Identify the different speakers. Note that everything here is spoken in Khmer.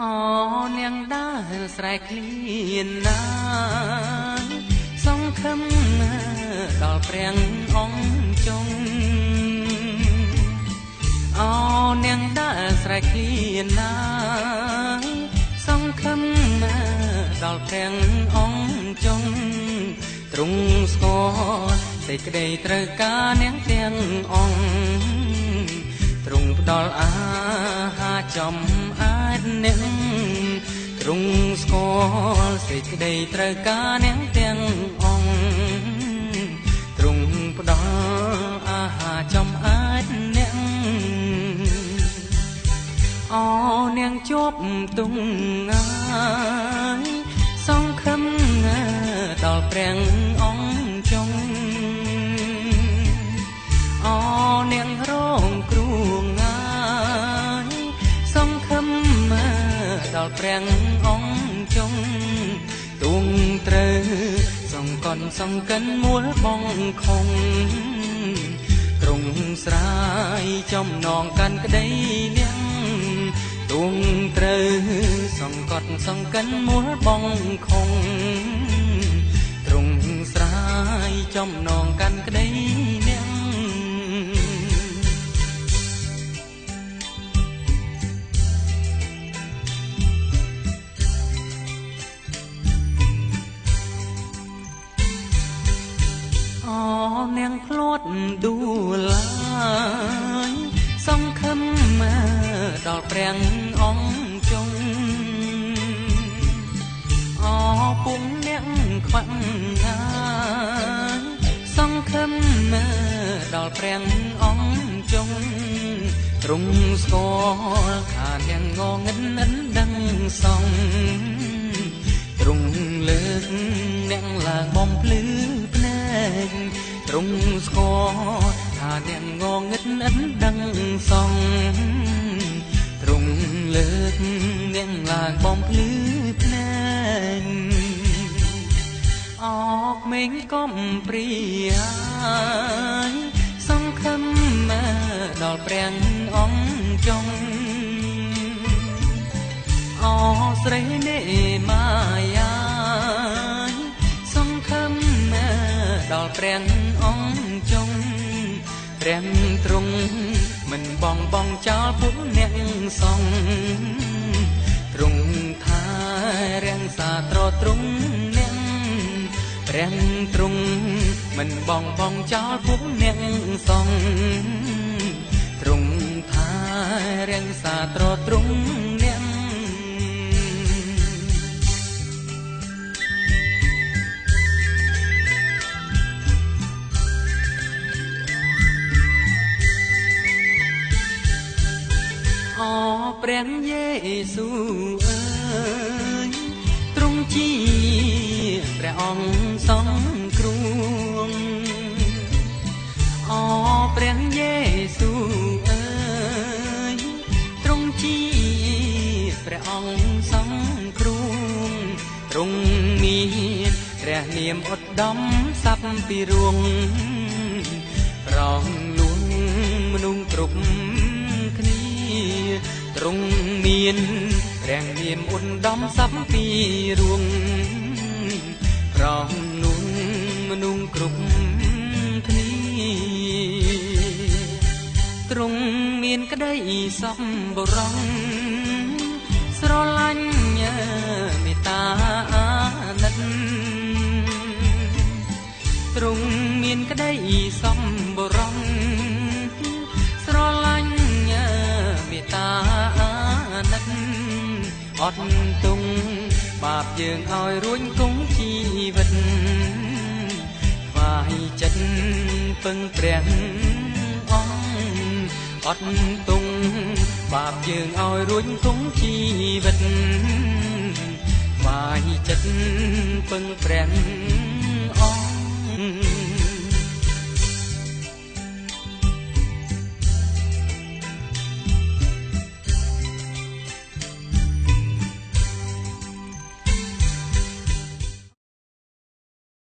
Speaker 1: អូនាងដើរស្រែកឃ្លានណាយសង្ឃឹមដល់ព្រះអង្គចុងអូនាងដើរស្រែកឃ្លានណាយសង្ឃឹមដល់ព្រះអង្គចុងទ្រង់ស្គាល់សេចក្តីត្រូវការនាងទាំងអង្គទ្រង់ផ្ដល់អាហារចំអា ចនាងទ្រង់ស្គាល់សេចក្តីត្រូវការនាងទាំងអង្គទ្រង់ផ្ដល់អាហារចំអាចនាងអោនាងជាប់ទុងងាយសង្ឃឹមដល់ព្រះ ដល់ព្រះអង្គចុងទួងត្រូវសង្កន់សង្កិនមួលបងខំទ្រង់ស្រាយចំណងកាន់ក្តីនាងទួងត្រូវសង្កត់សង្កិនមួលបងខំទ្រង់ស្រាយចំណងកាន់ក្តី ត់ដួលឡាយសង្ឃឹមដល់ព្រះអង្គចុងអូពុំនាងខ្វាក់ណាយសង្ឃឹមដល់ព្រះអង្គចុងទ្រង់ស្គាល់ថានាងងងឹតនិនដឹងសងទ្រង់លើកនាងឡើងបំភ្លឺភ្នែក ទ្រង់ស្គាល់ថានាងងងឹតនិនដឹងសងទ្រង់លើកនាងឡើងបំភ្លឺភ្នែកអកមេងកំព្រាយសង្ឃឹមដល់ព្រះអង្គចុងអស្រីនេមាយា ដល់ព្រះអង្គចុងព្រះទ្រង់មិនបងបងចោលពួកអ្នកសងទ្រង់ថារាំងសាត្រទ្រង់អ្នកព្រះទ្រង់មិនបងបងចោលពួកអ្នកសងទ្រង់ថារាំងសាត្រទ្រង់ ព្រះយេស៊ូអើយទ្រង់ជាព្រះអង្គសង្គ្រោះអព្រះយេស៊ូអើយទ្រង់ជាព្រះអង្គសង្គ្រោះទ្រង់មានព្រះនាមឧត្តមសັບពីរួងប្រងលួងមនុស្សគ្រប់គ្នា ទ្រង់មានព្រះនាមឧត្តមសັບពីរួងប្រងនួនមនុស្សគ្រប់គ្នាទ្រង់មានក្តីសម្បរងស្រឡាញ់មេត្តា អត់ទុងបាបយើងឲ្យរួញគង់ជីវិតថ្វាយចិត្តពឹងព្រះអង្គអត់ទុងបាបយើងឲ្យរួញគង់ជីវិតថ្វាយចិត្តពឹងព្រះ